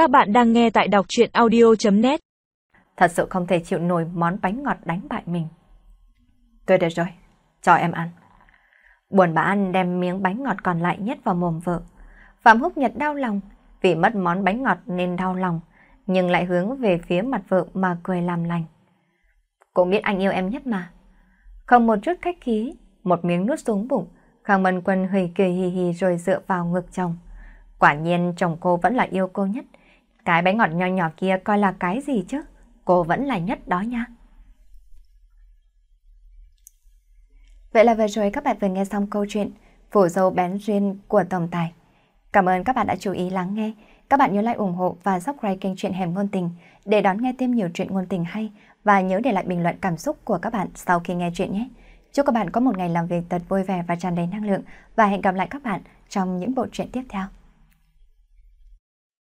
Các bạn đang nghe tại đọc chuyện audio.net Thật sự không thể chịu nổi món bánh ngọt đánh bại mình. Tôi được rồi, cho em ăn. Buồn bà ăn đem miếng bánh ngọt còn lại nhét vào mồm vợ. Phạm Húc Nhật đau lòng, vì mất món bánh ngọt nên đau lòng, nhưng lại hướng về phía mặt vợ mà cười làm lành. Cũng biết anh yêu em nhất mà. Không một chút khách khí, một miếng nuốt xuống bụng, Khang Mân Quân hủy cười hì hì rồi dựa vào ngực chồng. Quả nhiên chồng cô vẫn là yêu cô nhất. Cái bánh ngọt nho nhỏ kia coi là cái gì chứ? Cô vẫn là nhất đó nha. Vậy là vừa rồi các bạn vừa nghe xong câu chuyện Phủ dâu bén duyên của Tổng Tài. Cảm ơn các bạn đã chú ý lắng nghe. Các bạn nhớ like, ủng hộ và subscribe kênh truyện Hẻm Ngôn Tình để đón nghe thêm nhiều chuyện ngôn tình hay và nhớ để lại bình luận cảm xúc của các bạn sau khi nghe chuyện nhé. Chúc các bạn có một ngày làm việc thật vui vẻ và tràn đầy năng lượng và hẹn gặp lại các bạn trong những bộ truyện tiếp theo.